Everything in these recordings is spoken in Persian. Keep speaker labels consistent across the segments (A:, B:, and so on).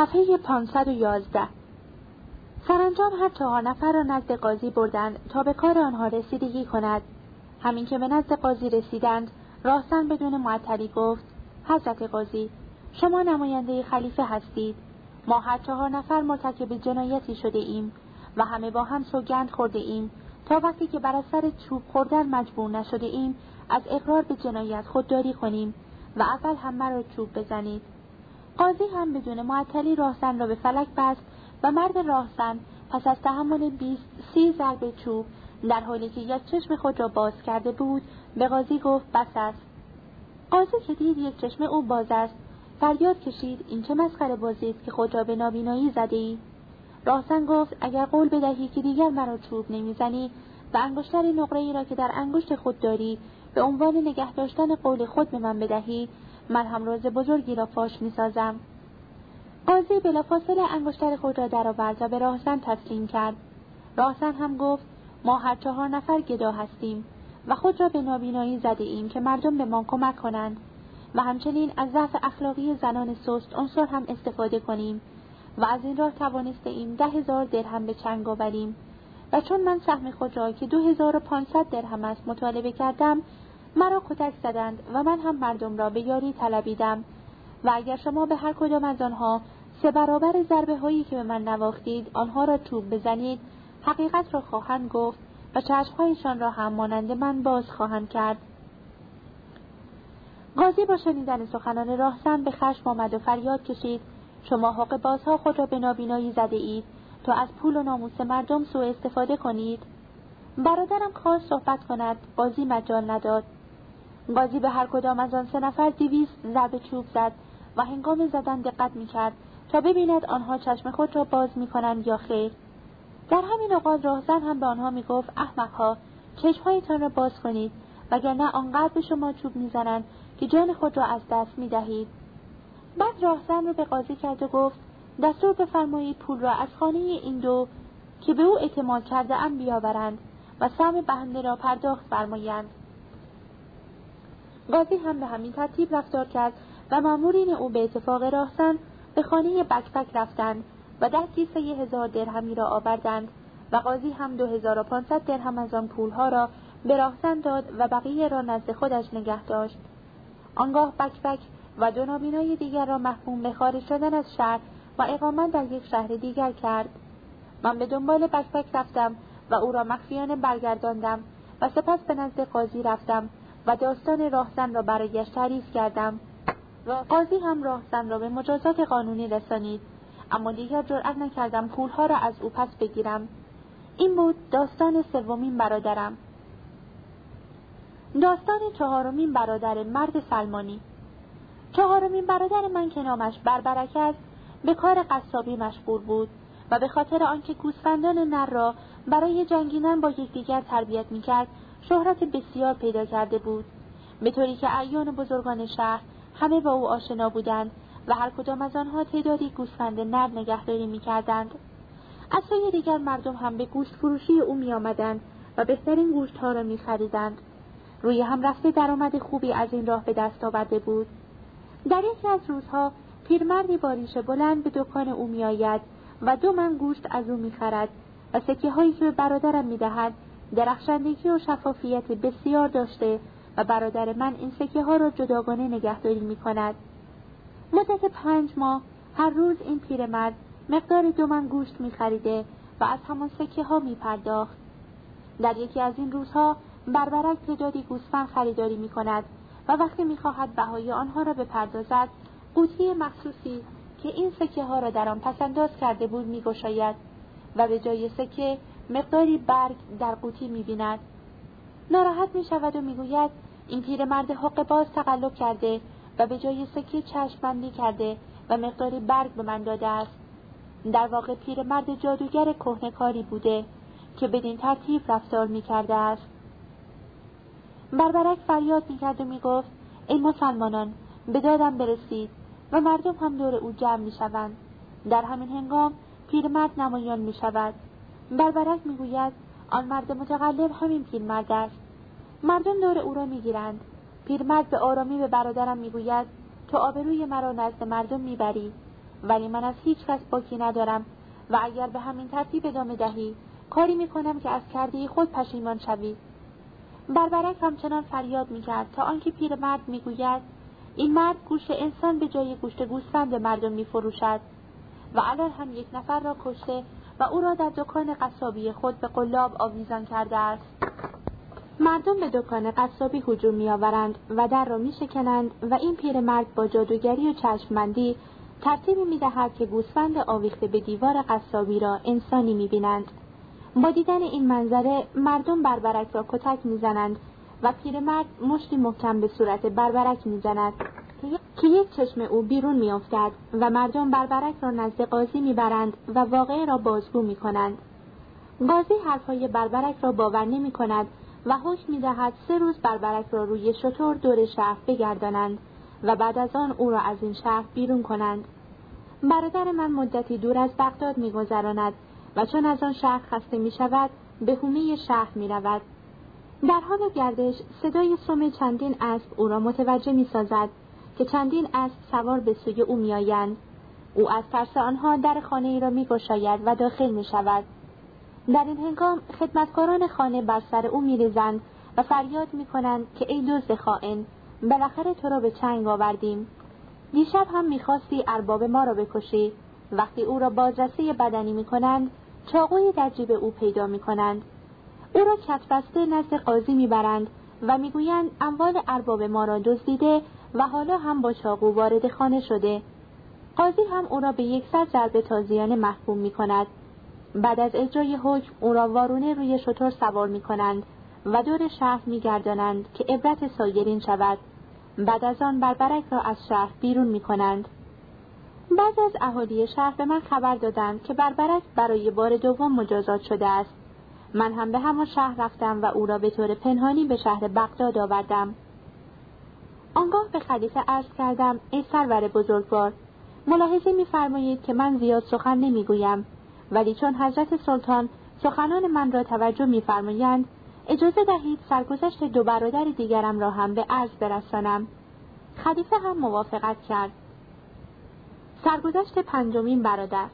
A: صفحه 511 سرانجام هر چهار نفر را نزد قاضی بردند تا به کار آنها رسیدگی کند. همین که به نزد قاضی رسیدند راستن بدون معطلی گفت حضرت قاضی شما نماینده خلیفه هستید. ما هر چهار نفر مرتکب جنایتی شده ایم و همه با هم سوگند خورده ایم. تا وقتی که بر اثر چوب خوردن مجبور نشده ایم از اقرار به جنایت خودداری کنیم و اول همه را چوب بزنید. قاضی هم بدون معطلی راهزن را به فلک بست و مرد راهزن پس از تحمل بیست سی ضرب چوب در حالی که یک چشم خود را باز کرده بود به قاضی گفت بس است. قاضی که دید یک چشم او باز است فریاد کشید این چه مسخره بازی است که خود را به نابینایی زده ای؟ راهزن گفت اگر قول بدهی که دیگر مرا چوب نمی‌زنی و انگشتر نقره ای را که در انگشت خود داری به عنوان نگه داشتن قول خود به من بدهی من هم روز بزرگی را فاش می‌سازم. قاضی بلافاصله انگشتر خود را درآورد و به راهزن تسلیم کرد. راهزن هم گفت ما هر چهار نفر گدا هستیم و خود را به نابینایی زده ایم که مردم به ما کمک کنند و همچنین از ضعف اخلاقی زنان سست عنصر هم استفاده کنیم و از این راه توانسته ایم ده هزار درهم به چنگ آوریم. و چون من سهم خود را که دو هزار و پانصد درهم است مطالبه کردم مرا کتک زدند و من هم مردم را به یاری طلبیدم. و اگر شما به هر کدام از آنها سه برابر ضربه هایی که به من نواختید آنها را چوب بزنید حقیقت را خواهند گفت و چشمهایشان را هم مانند من باز خواهند کرد. قاضی با شنیدن سخنان راهزن به خشم آمد و فریاد کشید. شما حق بازها خود را به نابینایی زده اید. تا از پول و ناموس مردم سوء استفاده کنید. برادرم خواست صحبت کند. قاضی مجال نداد. قاضی به هر کدام از آن سه نفر دویست ضرب چوب زد و هنگام زدن دقت می‌کرد تا ببیند آنها چشم خود را باز می‌کنند یا خیر. در همین اوقات راهزن هم به آنها می‌گفت احمقها چشمهایتان را باز کنید وگرنه آنقدر به شما چوب می‌زنند که جان خود را از دست می‌دهید. بعد راهزن را به قاضی کرد و گفت دستور بفرمایید پول را از خانه این دو که به او اعتماد کرده ام بیاورند و سهم بهنده را پرداخت فرمایند. قاضی هم به همین ترتیب رفتار کرد و مامورین او به اتفاق راهزن به خانه بکبک رفتند و ده کیسه هزار درهمی را آوردند و قاضی هم دو هزار و پانصد درهم از آن پولها را به راهزن داد و بقیه را نزد خودش نگه داشت. آنگاه بکبک و دو نابینای دیگر را محکوم به خارج شدن از شهر و اقامت در یک شهر دیگر کرد. من به دنبال بکبک رفتم و او را مخفیانه برگرداندم و سپس به نزد قاضی رفتم و داستان راهزن را برایش تعریف کردم. و قاضی هم راهزن را به مجازات قانونی رسانید. اما دیگر جرأت نکردم پولها را از او پس بگیرم. این بود داستان سومین برادرم. داستان چهارمین برادر مرد سلمانی. چهارمین برادر من که نامش بربرک است به کار قصابی مشغول بود و به خاطر آنکه گوسفندان نر را برای جنگیدن با یکدیگر تربیت می‌کرد شهرت بسیار پیدا کرده بود. به طوری که ایان بزرگان شهر همه با او آشنا بودند و هر کدام از آنها تعدادی گوسفند نر نگهداری می‌کردند. از سوی دیگر مردم هم به گوشت فروشی او میآمدند و بهترین گوشت ها را میخریدند. روی هم رفته درآمد خوبی از این راه به دست آورده بود. در یکی از روزها پیرمردی با ریشه بلند به دکان او میآید و دو من گوشت از او می‌خرد و سکه هایی که به برادرم می‌دهد درخشندگی و شفافیت بسیار داشته و برادر من این سکه ها را جداگانه نگهداری می کند. مدت پنج ماه هر روز این پیرمرد مقدار دو من گوشت می خریده و از همان سکه ها می پرداخت. در یکی از این روزها بربرک تعدادی گوسفند خریداری می کند و وقتی می خواهد بهای آنها را بپردازد قوطی مخصوصی که این سکه ها را در آن پسنداز کرده بود می گشاید و به جای سکه مقداری برگ در قوطی می بیند. ناراحت می شود و می گوید این پیرمرد حق باز تقلب کرده و به جای سکه چشمبندی کرده و مقداری برگ به من داده است. در واقع پیرمرد جادوگر کهنکاری بوده که بدین ترتیب رفتار می کرده است. بربرک فریاد می کرد و می گفت ای مسلمانان به دادم برسید و مردم هم دور او جمع می شوند. در همین هنگام پیرمرد نمایان می شود. بربرک می گوید آن مرد متقلب همین پیرمرد است. مردم دور او را می گیرند. پیرمرد به آرامی به برادرم می گوید تو آبروی مرا نزد مردم می‌بری ولی من از هیچ کس باکی ندارم و اگر به همین ترتیب ادامه دهی کاری می‌کنم که از کرده خود پشیمان شوی بربرک همچنان فریاد می‌کرد تا آنکه پیرمرد می‌گوید این مرد گوشت انسان به جای گوشت گوسفند مردم میفروشد و الان هم یک نفر را کشته و او را در دکان قصابی خود به قلاب آویزان کرده است. مردم به دکان قصابی هجوم میآورند و در را میشکنند و این پیرمرد با جادوگری و چشممندی ترتیبی می‌دهد که گوسفند آویخته به دیوار قصابی را انسانی می‌بینند. با دیدن این منظره مردم بربرک را کتک می‌زنند و پیرمرد مشتی محکم به صورت بربرک می‌زند. که یک چشم او بیرون میافتد و مردم بربرک را نزد قاضی می‌برند و واقعه را بازگو می‌کنند. قاضی حرفهای بربرک را باور نمی کند و حکم می‌دهد سه روز بربرک را روی شطور دور شهر بگردانند و بعد از آن او را از این شهر بیرون کنند. برادر من مدتی دور از بغداد میگذراند و چون از آن شهر خسته می شود به حومه شهر می رود. در حال گردش صدای سوم چندین اسب او را متوجه می سازد که چندین اسب سوار به سوی او می آیند. او از ترس آنها در خانه ای را می گشاید و داخل می شود. در این هنگام خدمتکاران خانه بر سر او می ریزند و فریاد می کنند که ای دزد خائن بالاخره تو را به چنگ آوردیم دیشب هم می‌خواستی ارباب ما را بکشی وقتی او را بازرسی بدنی می کنند چاقوی در جیب او پیدا می کنند او را کتبسته نزد قاضی می‌برند و می‌گویند اموال ارباب ما را دزدیده و حالا هم با چاقو وارد خانه شده. قاضی هم او را به یکصد ضربه تازیانه محکوم می کند بعد از اجرای حکم او را وارونه روی شطور سوار می کنند و دور شهر می گردانند که عبرت سایرین شود. بعد از آن بربرک را از شهر بیرون می کنند بعض از اهالی شهر به من خبر دادند که بربرک برای بار دوم مجازات شده است. من هم به همان شهر رفتم و او را به طور پنهانی به شهر بغداد آوردم. آنگاه به خلیفه عرض کردم ای سرور بزرگوار ملاحظه میفرمایید که من زیاد سخن نمی‌گویم ولی چون حضرت سلطان سخنان من را توجه میفرمایند اجازه دهید سرگذشت دو برادر دیگرم را هم به عرض برسانم. خلیفه هم موافقت کرد. سرگذشت پنجمین برادر.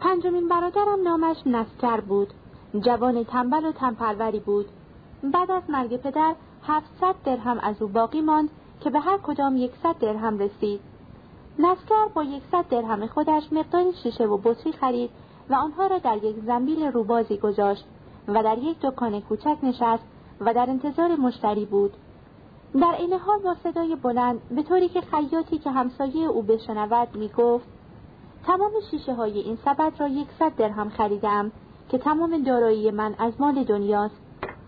A: پنجمین برادرم نامش نسکر بود جوان تنبل و تنپروری بود. بعد از مرگ پدر هفتصد درهم از او باقی ماند که به هر کدام یکصد درهم رسید. نسکر با یکصد درهم خودش مقداری شیشه و بطری خرید و آنها را در یک زنبیل روبازی گذاشت و در یک دکان کوچک نشست و در انتظار مشتری بود. در این حال با صدای بلند به طوری که خیاطی که همسایه او بشنود می‌گفت تمام شیشه های این سبد را یکصد درهم خریدم که تمام دارایی من از مال دنیاست.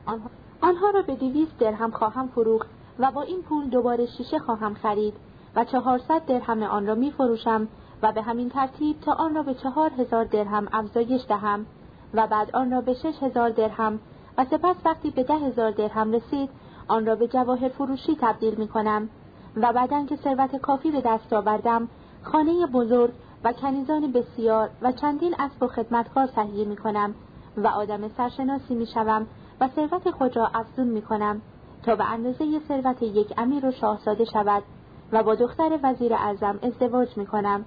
A: آنها را به دویست درهم خواهم فروخت و با این پول دوباره شیشه خواهم خرید و چهارصد درهم آن را می فروشم و به همین ترتیب تا آن را به چهار هزار درهم افزایش دهم و بعد آن را به شش هزار درهم و سپس وقتی به ده هزار درهم رسید آن را به جواهر فروشی تبدیل می کنم و بعدا که ثروت کافی به دست آوردم خانه بزرگ و کنیزان بسیار و چندین اسب و خدمتکار تهیه می کنم و آدم سرشناسی می شوم و ثروت خود را افزون می کنم تا به اندازه ثروت یک امیر و شاهزاده شود و با دختر وزیر اعظم ازدواج می کنم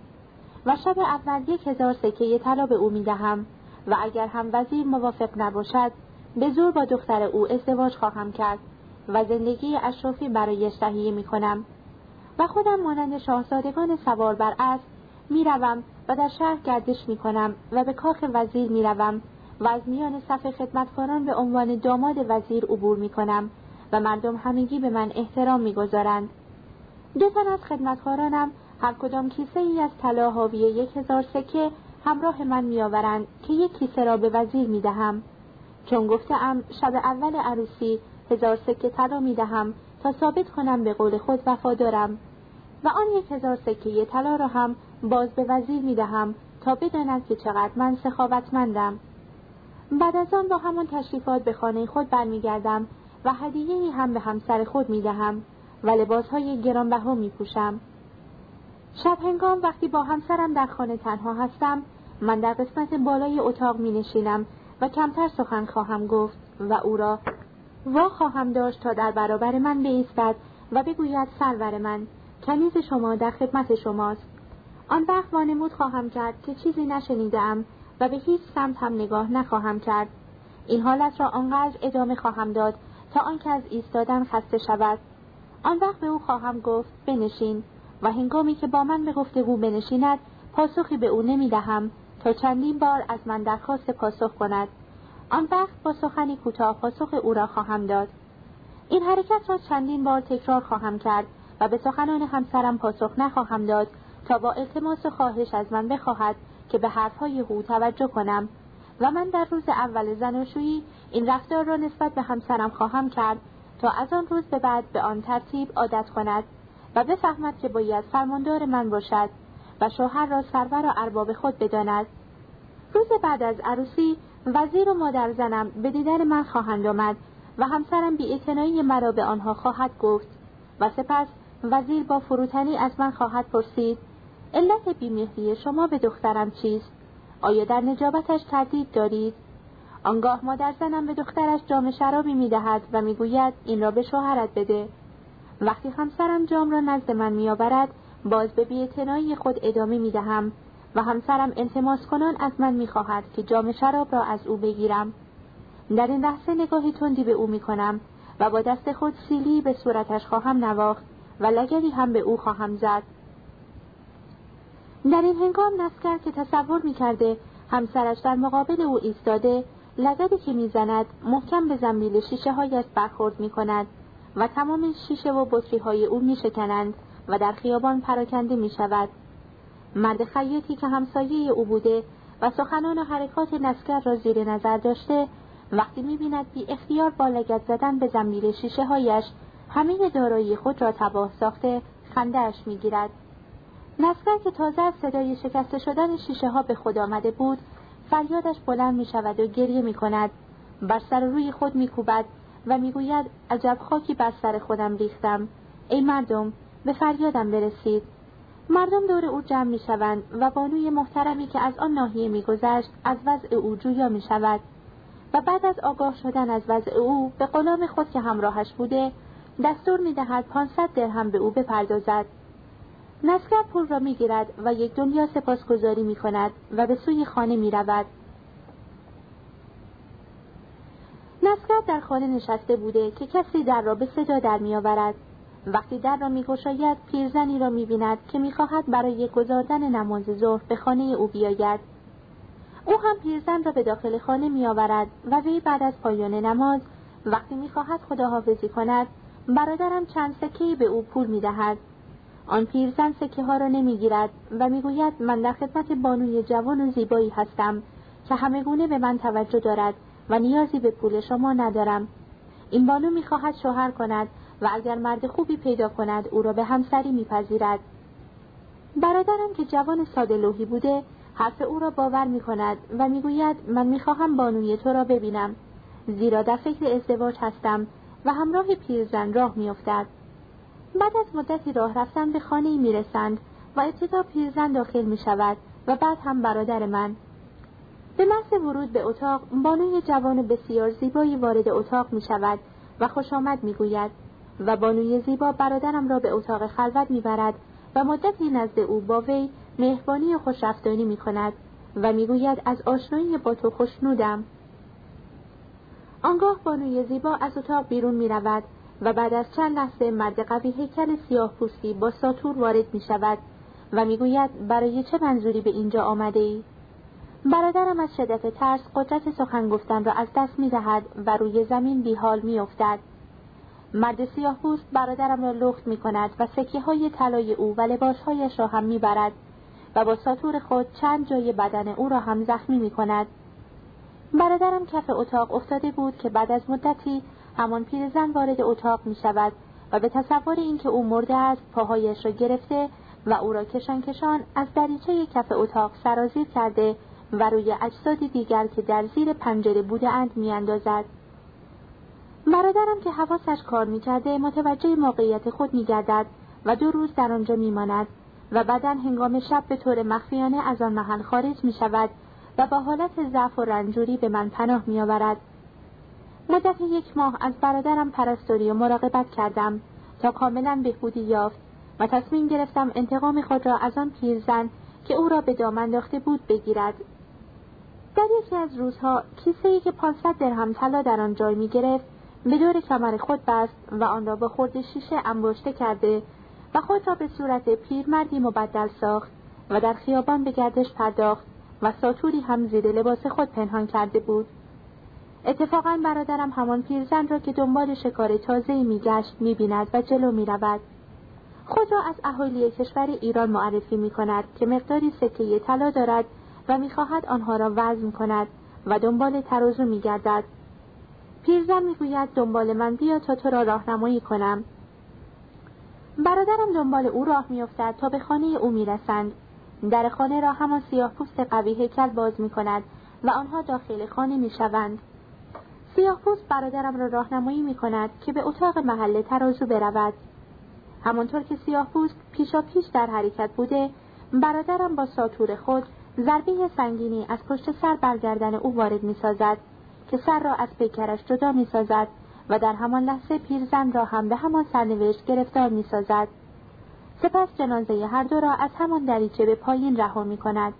A: و شب اول یک هزار سکه طلا به او می دهم و اگر هم وزیر موافق نباشد به زور با دختر او ازدواج خواهم کرد و زندگی اشرافی برایش تهیه می کنم و خودم مانند شاهزادگان سوار بر اسب می روم و در شهر گردش می کنم و به کاخ وزیر می روم و از میان صف خدمتکاران به عنوان داماد وزیر عبور می کنم و مردم همگی به من احترام می گذارند. دو تن از خدمتکارانم هر کدام کیسه ای از طلا حاوی یک هزار سکه همراه من میآورند که یک کیسه را به وزیر می دهم. چون گفتم شب اول عروسی هزار سکه طلا می دهم تا ثابت کنم به قول خود وفادارم و آن یک هزار سکه طلا را هم باز به وزیر می دهم تا بداند که چقدر من سخاوتمندم بعد از آن با همان تشریفات به خانه خود برمیگردم و هدیه هم به همسر خود می دهم و لباسهای گرانبها می پوشم. شب هنگام وقتی با همسرم در خانه تنها هستم من در قسمت بالای اتاق می نشینم و کمتر سخن خواهم گفت و او را وا خواهم داشت تا در برابر من بایستد و بگوید سرور من کنیز شما در خدمت شماست آن وقت وانمود خواهم کرد که چیزی نشنیدم و به هیچ سمت هم نگاه نخواهم کرد. این حالت را آنقدر ادامه خواهم داد تا آنکه از ایستادن خسته شود. آن وقت به او خواهم گفت بنشین. و هنگامی که با من به گفتگو بنشیند پاسخی به او نمی‌دهم تا چندین بار از من درخواست پاسخ کند. آن وقت با سخنی کوتاه پاسخ او را خواهم داد. این حرکت را چندین بار تکرار خواهم کرد و به سخنان همسرم پاسخ نخواهم داد تا با التماس و خواهش از من بخواهد که به حرفهای او توجه کنم. و من در روز اول زناشویی این رفتار را نسبت به همسرم خواهم کرد تا از آن روز به بعد به آن ترتیب عادت کند و بفهمد که باید فرماندار من باشد و شوهر را سرور و ارباب خود بداند. روز بعد از عروسی وزیر و مادر زنم به دیدن من خواهند آمد و همسرم بی مرا به آنها خواهد گفت و سپس وزیر با فروتنی از من خواهد پرسید. علت بیمهری شما به دخترم چیست؟ آیا در نجابتش تردید دارید؟ آنگاه مادر زنم به دخترش جام شرابی می‌دهد و می‌گوید این را به شوهرت بده. وقتی همسرم جام را نزد من میآورد باز به بیاعتنایی خود ادامه می‌دهم و همسرم التماس کنان از من می‌خواهد که جام شراب را از او بگیرم. در این لحظه نگاهی تندی به او می‌کنم و با دست خود سیلی به صورتش خواهم نواخت و لگری هم به او خواهم زد. در این هنگام نسکر که تصور می‌کرده همسرش در مقابل او ایستاده لگدی که می‌زند محکم به زنبیل شیشه هایش برخورد می‌کند و تمام شیشه و بطری های او میشکنند و در خیابان پراکنده می‌شود. مرد خیاطی که همسایه او بوده و سخنان و حرکات نسکر را زیر نظر داشته وقتی می‌بیند بی اختیار با لگت زدن به زنبیل شیشه هایش همه دارایی خود را تباه ساخته خندهاش می‌گیرد. نسکر که تازه از صدای شکسته شدن شیشه ها به خود آمده بود فریادش بلند می شود و گریه می کند بر سر روی خود می کوبد و می گوید عجب خاکی بر سر خودم ریختم. ای مردم به فریادم برسید. مردم دور او جمع می شوند و بانوی محترمی که از آن ناحیه می گذشت از وضع او جویا می شود و بعد از آگاه شدن از وضع او به غلام خود که همراهش بوده دستور می دهد پانصد درهم به او بپردازد. نسکر پول را می‌گیرد و یک دنیا سپاسگزاری می کند و به سوی خانه می رود. نسکر در خانه نشسته بوده که کسی در را به صدا در می آورد. وقتی در را می گشاید پیرزنی را می بیند که می خواهد برای گذاردن نماز ظهر به خانه او بیاید. او هم پیرزن را به داخل خانه می آورد و وی بعد از پایان نماز وقتی می خواهد خداحافظی کند برادرم چند سکه به او پول می دهد. آن پیرزن سکه ها را نمی‌گیرد و می‌گوید من در خدمت بانوی جوان و زیبایی هستم که همه گونه به من توجه دارد و نیازی به پول شما ندارم. این بانو می‌خواهد شوهر کند و اگر مرد خوبی پیدا کند او را به همسری میپذیرد. برادرم که جوان ساده لوحی بوده حرف او را باور می کند و می‌گوید من می‌خواهم بانوی تو را ببینم. زیرا در فکر ازدواج هستم و همراه پیرزن راه میافتد. بعد از مدتی راه رفتن به خانه می رسند و ابتدا پیرزن داخل می شود و بعد هم برادر من. به محض ورود به اتاق بانوی جوان بسیار زیبایی وارد اتاق می شود و خوش آمد می گوید و بانوی زیبا برادرم را به اتاق خلوت می برد و مدتی نزد او با وی مهربانی و خوشرفتانی می کند و می گوید از آشنایی با تو خوشنودم. آنگاه بانوی زیبا از اتاق بیرون می رود و بعد از چند لحظه مرد قوی هیکل سیاه پوستی با ساتور وارد می شود و می‌گوید برای چه منظوری به اینجا آمده ای؟ برادرم از شدت ترس قدرت سخن گفتن را از دست می دهد و روی زمین بیحال می افتد. مرد سیاه پوست برادرم را لخت می کند و سکه های طلای او و لباسهایش را هم می برد و با ساتور خود چند جای بدن او را هم زخمی می کند. برادرم کف اتاق افتاده بود که بعد از مدتی همان پیرزن وارد اتاق می شود و به تصور اینکه او مرده است پاهایش را گرفته و او را کشان کشان از دریچه کف اتاق سرازیر کرده و روی اجساد دیگر که در زیر پنجره بوده اند می اندازد. برادرم که حواسش کار می کرده متوجه موقعیت خود می گردد و دو روز در آنجا می ماند و بعدا هنگام شب به طور مخفیانه از آن محل خارج می شود و با حالت ضعف و رنجوری به من پناه می آورد. مدت یک ماه از برادرم پرستاری و مراقبت کردم تا کاملا بهبودی یافت و تصمیم گرفتم انتقام خود را از آن پیرزن که او را به دام انداخته بود بگیرد. در یکی از روزها کیسه ای که 500 درهم طلا در آن جای می گرفت به دور کمر خود بست و آن را با خورد شیشه انباشته کرده و خود را به صورت پیرمردی مبدل ساخت و در خیابان به گردش پرداخت و ساتوری هم زیر لباس خود پنهان کرده بود. اتفاقا برادرم همان پیرزن را که دنبال شکار تازه‌ای میگشت می‌بیند و جلو می‌رود. خود را از اهالی کشور ایران معرفی می کند که مقداری سکه طلا دارد و می‌خواهد آنها را وزن کند و دنبال ترازو میگردد. پیرزن می‌گوید دنبال من بیا تا تو را راهنمایی کنم. برادرم دنبال او راه میافتد تا به خانه او می‌رسند. در خانه را همان سیاه پوست قوی هیکل باز می کند و آنها داخل خانه می شوند. سیاه پوست برادرم را راهنمایی می کند که به اتاق محل ترازو برود. همانطور که سیاه پوست پیشا پیش در حرکت بوده برادرم با ساتور خود ضربه سنگینی از پشت سر برگردن او وارد می سازد که سر را از پیکرش جدا می سازد و در همان لحظه پیرزن را هم به همان سرنوشت گرفتار می سازد. سپس جنازه هر دو را از همان دریچه به پایین رها می کند.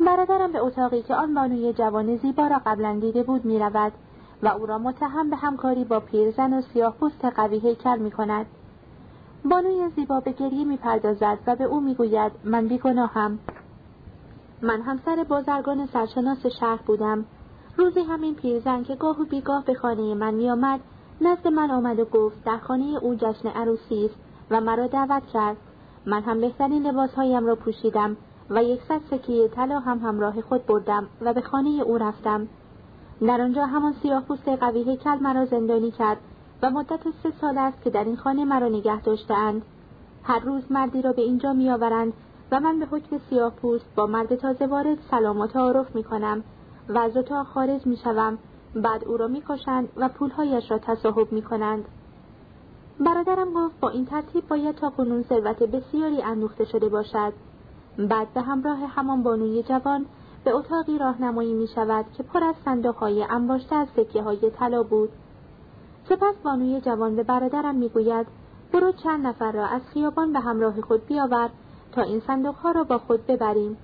A: برادرم به اتاقی که آن بانوی جوان زیبا را قبلا دیده بود می رود و او را متهم به همکاری با پیرزن و سیاه پوست قوی هیکل می کند. بانوی زیبا به گریه می پردازد و به او می گوید من بیگناهم. من همسر بازرگان سرشناس شهر بودم. روزی همین پیرزن که گاه و بیگاه به خانه من می آمد نزد من آمد و گفت در خانه او جشن عروسی است و مرا دعوت کرد من هم بهترین لباسهایم را پوشیدم و یکصد سکه طلا هم همراه خود بردم و به خانه او رفتم. در آنجا همان سیاه پوست قوی هیکل مرا زندانی کرد و مدت سه سال است که در این خانه مرا نگه داشتهاند. هر روز مردی را به اینجا میآورند و من به حکم سیاه پوست با مرد تازه وارد سلام و تعارف می کنم و از اتاق خارج می شوم بعد او را می کشند و پولهایش را تصاحب می کنند. برادرم گفت با این ترتیب باید تا کنون ثروت بسیاری اندوخته شده باشد. بعد به همراه همان بانوی جوان به اتاقی راهنمایی می شود که پر از صندوقهای انباشته از سکه های طلا بود. سپس بانوی جوان به برادرم می‌گوید برو چند نفر را از خیابان به همراه خود بیاور تا این صندوقها را با خود ببریم.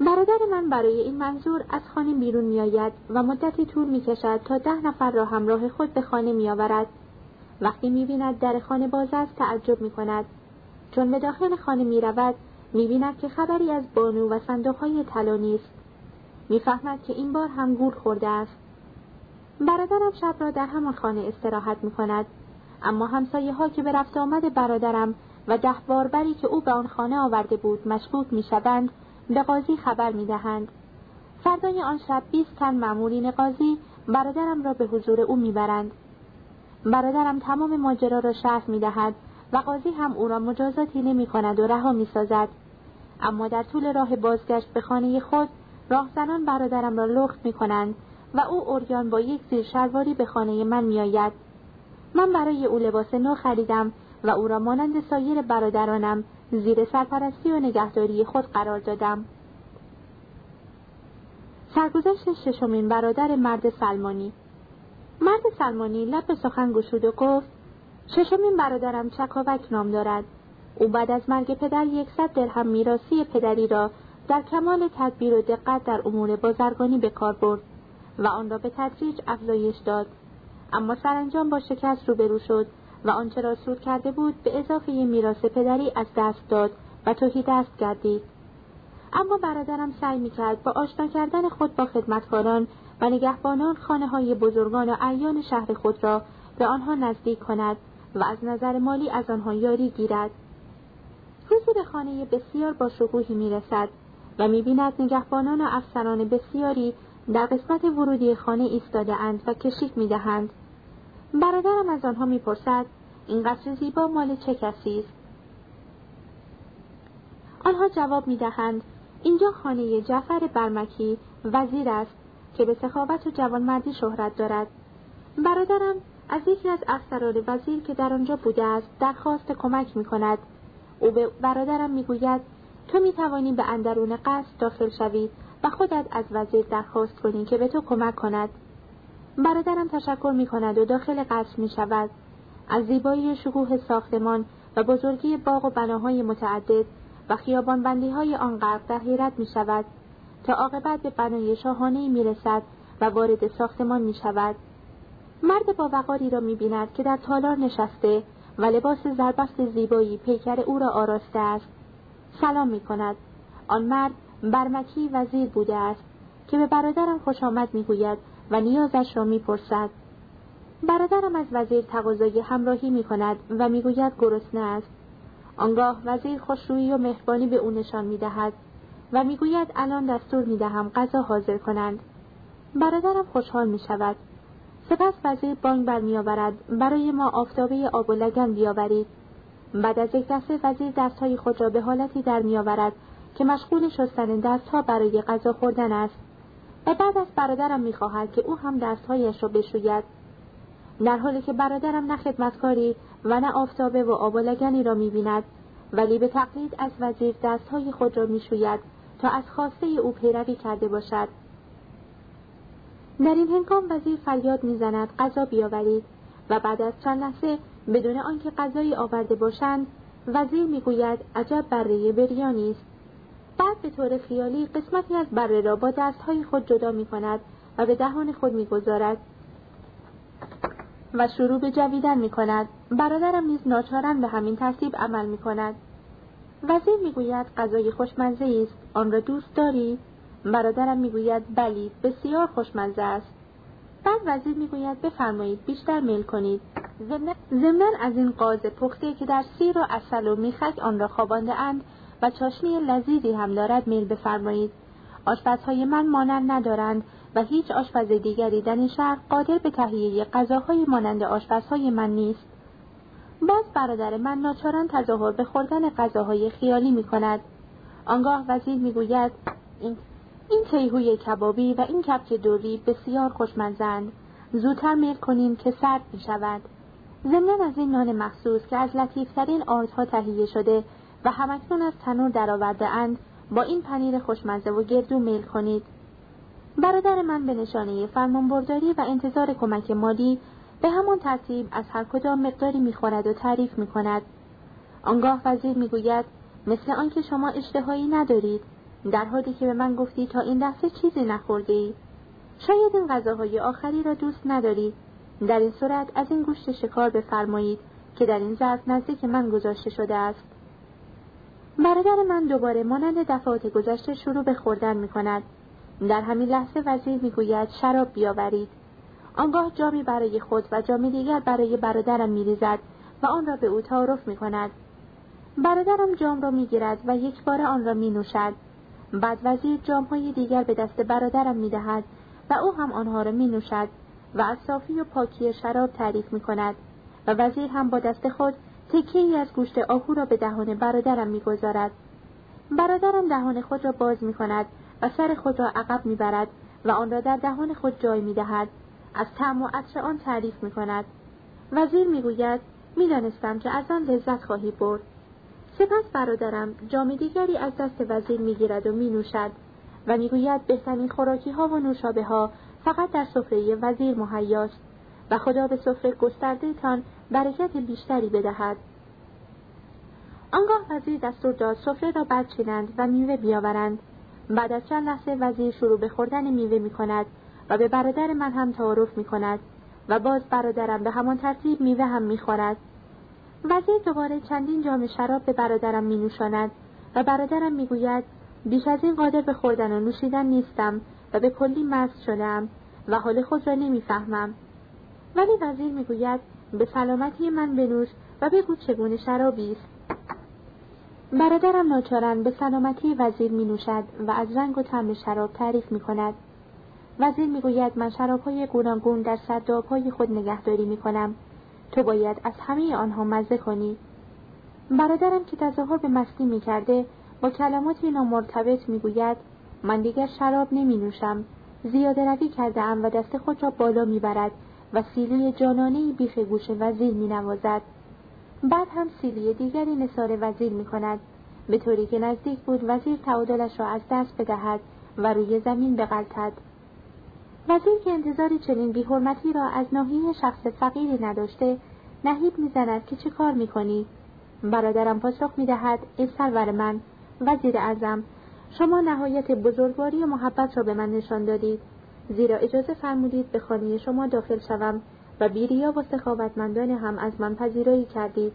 A: برادر من برای این منظور از خانه بیرون میآید و مدتی طول می‌کشد تا ده نفر را همراه خود به خانه میآورد. وقتی می‌بیند در خانه باز است تعجب می‌کند. چون به داخل خانه می‌رود می‌بیند که خبری از بانو و صندوقهای طلا نیست می‌فهمد که این بار هم گول خورده است. برادرم شب را در همان خانه استراحت می‌کند. اما همسایه ها که به رفت آمد برادرم و ده باربری که او به آن خانه آورده بود مشکوک می‌شوند به قاضی خبر می‌دهند. فردای آن شب بیست تن مأمورین قاضی برادرم را به حضور او می‌برند. برادرم تمام ماجرا را شرح می دهد و قاضی هم او را مجازاتی نمی کند و رها می سازد. اما در طول راه بازگشت به خانه خود راهزنان برادرم را لخت می کنند و او اوریان با یک زیر شلواری به خانه من می آید. من برای او لباس نو خریدم و او را مانند سایر برادرانم زیر سرپرستی و نگهداری خود قرار دادم. سرگذشت ششمین برادر مرد سلمانی مرد سلمانی لب سخن گشود و گفت ششمین برادرم چکاوک نام دارد. او بعد از مرگ پدر یکصد درهم میراسی پدری را در کمال تدبیر و دقت در امور بازرگانی به کار برد و آن را به تدریج افزایش داد. اما سرانجام با شکست روبرو شد و آنچه را سود کرده بود به اضافه میراث پدری از دست داد و توهی دست گردید. اما برادرم سعی می‌کرد با آشنا کردن خود با خدمتکاران و نگهبانان خانه های بزرگان و ایان شهر خود را به آنها نزدیک کند. و از نظر مالی از آنها یاری گیرد. روزی به خانه بسیار با شکوهی می‌رسد و می‌بیند نگهبانان و افسران بسیاری در قسمت ورودی خانه ایستاده اند و کشیک می‌دهند. برادرم از آنها می‌پرسد این قصر زیبا مال چه کسی است؟ آنها جواب می‌دهند اینجا خانه جعفر برمکی وزیر است که به سخاوت و جوانمردی شهرت دارد. برادرم از یکی از افسران وزیر که در آنجا بوده است درخواست کمک می کند او به برادرم می گوید تو می توانی به اندرون قصد داخل شوی و خودت از وزیر درخواست کنی که به تو کمک کند. برادرم تشکر می کند و داخل قصر می شود از زیبایی شکوه ساختمان و بزرگی باغ و بناهای متعدد و خیابان بندی های آن غرق در حیرت می شود تا عاقبت به بنای شاهانه می رسد و وارد ساختمان می شود. مرد با وقاری را می بیند که در تالار نشسته و لباس زربست زیبایی پیکر او را آراسته است. سلام می کند. آن مرد برمکی وزیر بوده است که به برادرم خوش آمد می گوید و نیازش را می پرسد. برادرم از وزیر تقاضای همراهی می کند و می گوید گرسنه است. آنگاه وزیر خوشرویی و مهربانی به او نشان می دهد و می گوید الان دستور می دهم غذا حاضر کنند. برادرم خوشحال می شود. سپس وزیر بانگ برمیآورد. برای ما آفتابه آب و لگن بیاورید. بعد از یک دسته وزیر دستهای خود را به حالتی در میآورد که مشغول شستن دستها برای غذا خوردن است. و بعد از برادرم می‌خواهد که او هم دستهایش را بشوید. در حالی که برادرم نه خدمتکاری و نه آفتابه و آب و لگنی را می‌بیند ولی به تقلید از وزیر دستهای خود را می‌شوید تا از خواسته او پیروی کرده باشد. در این هنگام وزیر فریاد می‌زند غذا بیاورید و بعد از چند لحظه بدون آنکه غذایی آورده باشند وزیر می‌گوید عجب بره بریانی است بعد به طور خیالی قسمتی از بره را با دستهای خود جدا می کند و به دهان خود می‌گذارد و شروع به جویدن می کند برادرم نیز ناچارن به همین ترتیب عمل می کند وزیر می‌گوید غذای خوشمزه است آن را دوست داری؟ برادرم می‌گوید بلی بسیار خوشمزه است. بعد وزیر می‌گوید بفرمایید بیشتر میل کنید. ضمنا از این قاز پخته که در سیر و اصل و میخک آن را خوابانده اند و چاشنی لذیذی هم دارد میل بفرمایید. آشپزهای من مانند ندارند و هیچ آشپز دیگری در این شهر قادر به تهیه غذاهای مانند آشپزهای من نیست. باز برادر من ناچاران تظاهر به خوردن غذاهای خیالی می کند آنگاه وزیر می‌گوید این این تیهوی کبابی و این کپک دوری بسیار خوشمزند زودتر میل کنیم که سرد می شود ضمنا از این نان مخصوص که از لطیفترین آردها تهیه شده و همکنون از تنور درآورده اند با این پنیر خوشمزه و گردو میل کنید. برادر من به نشانه فرمانبرداری و انتظار کمک مالی به همان ترتیب از هر کدام مقداری می‌خورد و تعریف می‌کند. آنگاه وزیر می‌گوید مثل آنکه شما اشتهایی ندارید. در حالی که به من گفتی تا این لحظه چیزی نخورده ای. شاید این غذاهای آخری را دوست نداری در این صورت از این گوشت شکار بفرمایید که در این ظرف نزدیک من گذاشته شده است برادر من دوباره مانند دفعات گذشته شروع به خوردن می کند. در همین لحظه وزیر می گوید شراب بیاورید. آنگاه جامی برای خود و جامی دیگر برای برادرم می ریزد و آن را به او تعارف می کند. برادرم جام را می گیرد و یک بار آن را می نوشد. بعد وزیر جامهای دیگر به دست برادرم می دهد و او هم آنها را می نوشد و از صافی و پاکی شراب تعریف می کند و وزیر هم با دست خود تکه ای از گوشت آهو را به دهان برادرم می‌گذارد برادرم دهان خود را باز می کند و سر خود را عقب می برد و آن را در دهان خود جای می دهد. از طعم و عطر آن تعریف می کند. وزیر می گوید می دانستم که از آن لذت خواهی برد. سپس برادرم جام دیگری از دست وزیر می گیرد و می نوشد و می گوید بهترین خوراکی ها و نوشابه ها فقط در سفره وزیر مهیاست و خدا به سفره گسترده تان برکت بیشتری بدهد آنگاه وزیر دستور داد سفره را برچینند و میوه بیاورند بعد از چند لحظه وزیر شروع به خوردن میوه می کند و به برادر من هم تعارف می کند و باز برادرم به همان ترتیب میوه هم می خورد. وزیر دوباره چندین جام شراب به برادرم می نوشاند و برادرم می گوید بیش از این قادر به خوردن و نوشیدن نیستم و به کلی مست شدم و حال خود را نمی‌فهمم ولی وزیر می‌گوید به سلامتی من بنوش و بگو چگونه شرابی است برادرم ناچارن به سلامتی وزیر می نوشد و از رنگ و طعم شراب تعریف می کند. وزیر می گوید من شراب های گوناگون در سرداب های خود نگهداری می کنم. تو باید از همه آنها مزه کنی. برادرم که تظاهر به مستی می کرده با کلماتی نامرتبط می گوید من دیگر شراب نمی نوشم. زیاده روی کرده ام و دست خود را بالا می برد و سیلی جانانه بیخ گوش وزیر می نوازد. بعد هم سیلی دیگری نصار وزیر می کند به طوری که نزدیک بود وزیر تعادلش را از دست بدهد و روی زمین بغلطد وزیر که انتظاری چنین بیحرمتی را از ناحیه شخص فقیری نداشته نهیب می‌زند که چه کار می‌کنی. برادرم پاسخ می‌دهد ای سرور من وزیر اعظم شما نهایت بزرگواری و محبت را به من نشان دادید. زیرا اجازه فرمودید به خانه شما داخل شوم و بیریا و سخاوتمندان هم از من پذیرایی کردید.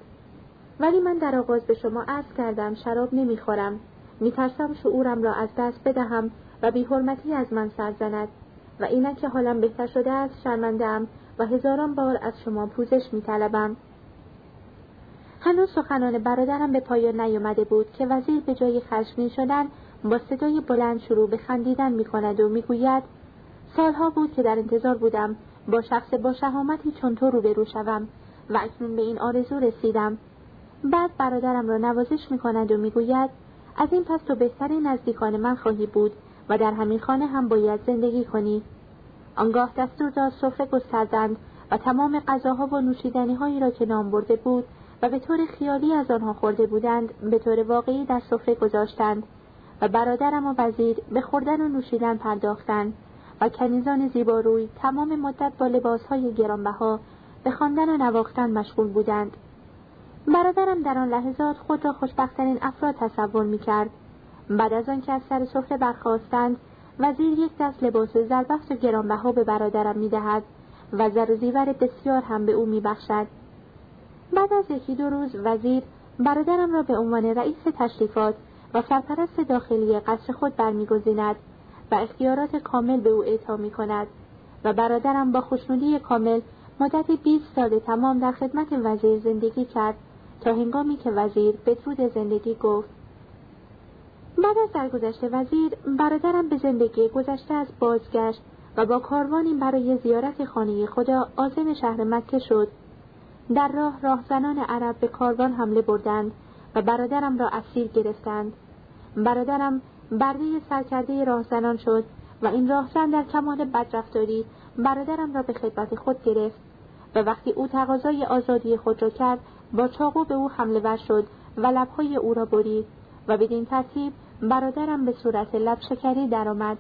A: ولی من در آغاز به شما عرض کردم شراب نمی‌خورم. میترسم شعورم را از دست بدهم و بیحرمتی از من سر زند و اینک که حالم بهتر شده است شرمندهام و هزاران بار از شما پوزش میطلبم. هنوز سخنان برادرم به پایان نیامده بود که وزیر به جای خشمگین شدن با صدای بلند شروع به خندیدن می‌کند و می‌گوید سالها بود که در انتظار بودم با شخص با شهامتی چون تو روبرو شوم و اکنون به این آرزو رسیدم. بعد برادرم را نوازش می‌کند و می‌گوید از این پس تو بهترین نزدیکان من خواهی بود. و در همین خانه هم باید زندگی کنی. آنگاه دستور داد سفره گستردند و تمام غذاها و نوشیدنی هایی را که نام برده بود و به طور خیالی از آنها خورده بودند به طور واقعی در سفره گذاشتند و برادرم و وزیر به خوردن و نوشیدن پرداختند و کنیزان زیباروی تمام مدت با لباسهای گرانبها به خواندن و نواختن مشغول بودند. برادرم در آن لحظات خود را خوشبختترین افراد تصور می‌کرد. بعد از آنکه از سر سفره برخواستند وزیر یک دست لباس زربخش و گرانبها به برادرم می‌دهد و زر و زیور بسیار هم به او میبخشد. بعد از یکی دو روز وزیر برادرم را به عنوان رئیس تشریفات و سرپرست داخلی قصر خود برمیگزیند و اختیارات کامل به او اعطا می کند و برادرم با خوشنودی کامل مدت 20 سال تمام در خدمت وزیر زندگی کرد تا هنگامی که وزیر بدرود زندگی گفت. بعد از درگذشت وزیر برادرم به زندگی گذشته از بازگشت و با کاروانی برای زیارت خانه خدا آزم شهر مکه شد. در راه راهزنان عرب به کاروان حمله بردند و برادرم را اسیر گرفتند. برادرم برده سرکرده راهزنان شد و این راهزن در کمال بدرفتاری برادرم را به خدمت خود گرفت و وقتی او تقاضای آزادی خود را کرد با چاقو به او حمله ور شد و لبهای او را برید و بدین ترتیب برادرم به صورت لب شکری درآمد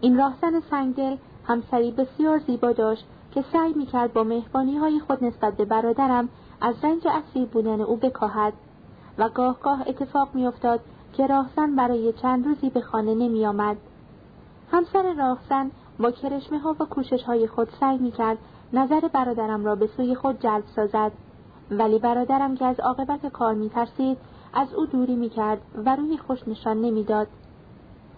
A: این راهزن سنگدل همسری بسیار زیبا داشت که سعی می‌کرد با مهربانی های خود نسبت به برادرم از رنج اسیر بودن او بکاهد و گاه گاه اتفاق میافتاد که راهزن برای چند روزی به خانه نمی آمد. همسر راهزن با کرشمه ها و کوشش های خود سعی می کرد نظر برادرم را به سوی خود جلب سازد ولی برادرم که از عاقبت کار می ترسید از او دوری می کرد و روی خوش نشان نمی داد.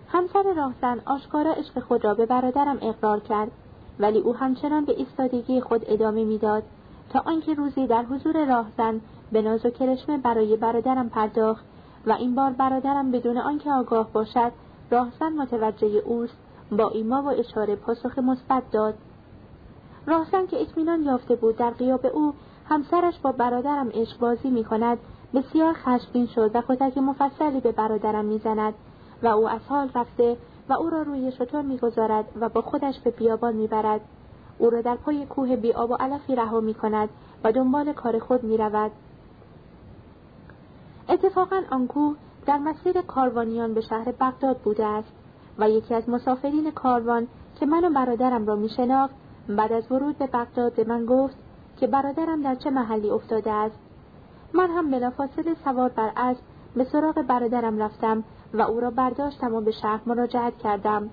A: همسر راهزن آشکارا عشق خود را به برادرم اقرار کرد ولی او همچنان به ایستادگی خود ادامه می‌داد تا آنکه روزی در حضور راهزن به ناز و کرشمه برای برادرم پرداخت و این بار برادرم بدون آنکه آگاه باشد راهزن متوجه اوست با ایما و اشاره پاسخ مثبت داد راهزن که اطمینان یافته بود در قیاب او همسرش با برادرم عشق بازی می کند بسیار خشمگین شد و کتک مفصلی به برادرم می‌زند و او از حال رفته و او را روی شطور می‌گذارد و با خودش به بیابان می‌برد او را در پای کوه بی آب و علفی رها می کند و دنبال کار خود می رود. اتفاقا آن کوه در مسیر کاروانیان به شهر بغداد بوده است و یکی از مسافرین کاروان که من و برادرم را می شناخت بعد از ورود به بغداد به من گفت که برادرم در چه محلی افتاده است من هم بلافاصله سوار بر اسب به سراغ برادرم رفتم و او را برداشتم و به شهر مراجعت کردم.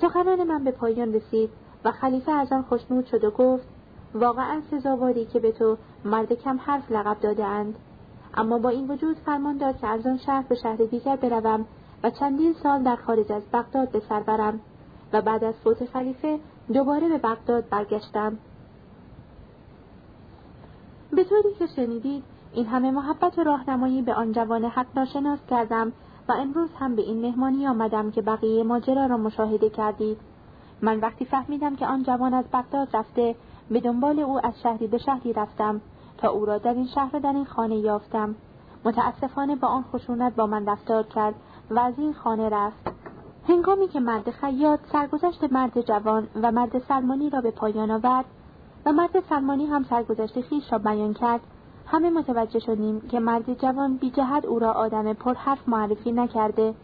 A: سخنان من به پایان رسید و خلیفه از آن خوشنود شد و گفت واقعا سزاواری که به تو مرد کم حرف لقب داده اند. اما با این وجود فرمان داد که از آن شهر به شهر دیگر بروم و چندین سال در خارج از بغداد به سر برم و بعد از فوت خلیفه دوباره به بغداد برگشتم. به طوری که شنیدید این همه محبت و راهنمایی به آن جوان حق ناشناس کردم و امروز هم به این مهمانی آمدم که بقیه ماجرا را مشاهده کردید. من وقتی فهمیدم که آن جوان از بغداد رفته به دنبال او از شهری به شهری رفتم تا او را در این شهر و در این خانه یافتم. متاسفانه با آن خشونت با من رفتار کرد و از این خانه رفت. هنگامی که مرد خیاط سرگذشت مرد جوان و مرد سلمانی را به پایان آورد و مرد سلمانی هم سرگذشت خیش را بیان کرد همه متوجه شدیم که مرد جوان بی جهت او را آدم پرحرف معرفی نکرده.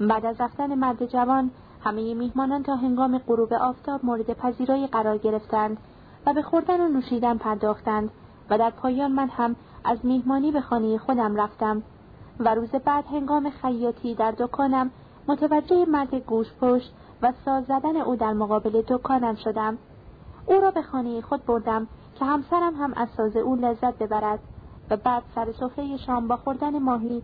A: بعد از رفتن مرد جوان همه میهمانان تا هنگام غروب آفتاب مورد پذیرایی قرار گرفتند و به خوردن و نوشیدن پرداختند و در پایان من هم از میهمانی به خانه خودم رفتم و روز بعد هنگام خیاطی در دکانم متوجه مرد گوش پشت و ساز زدن او در مقابل دکانم شدم. او را به خانه خود بردم تا همسرم هم از ساز او لذت ببرد و بعد سر سفره شام با خوردن ماهی